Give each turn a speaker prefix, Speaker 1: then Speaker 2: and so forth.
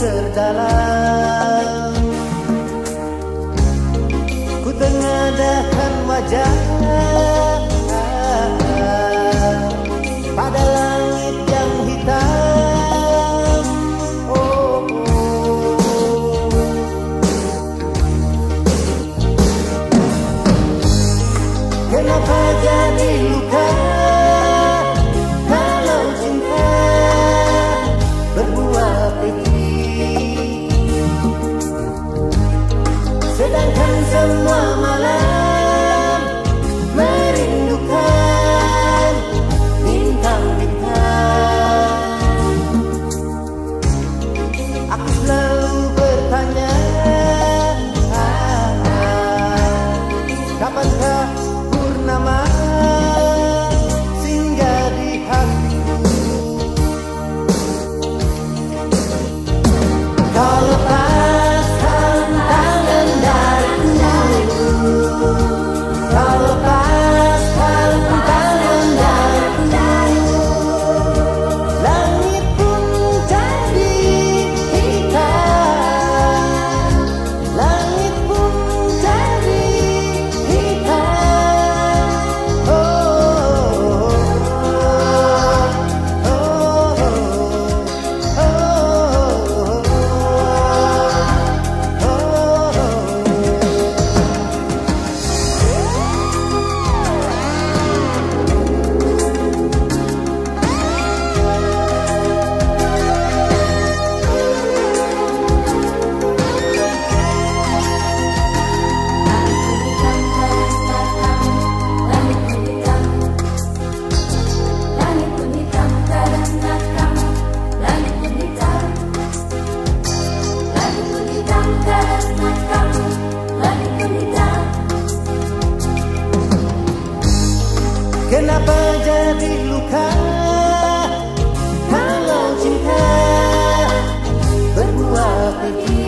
Speaker 1: terdalam. Ku tengadahkan wajah Kenapa jadi luka? Kalau cinta Berbuah
Speaker 2: pikir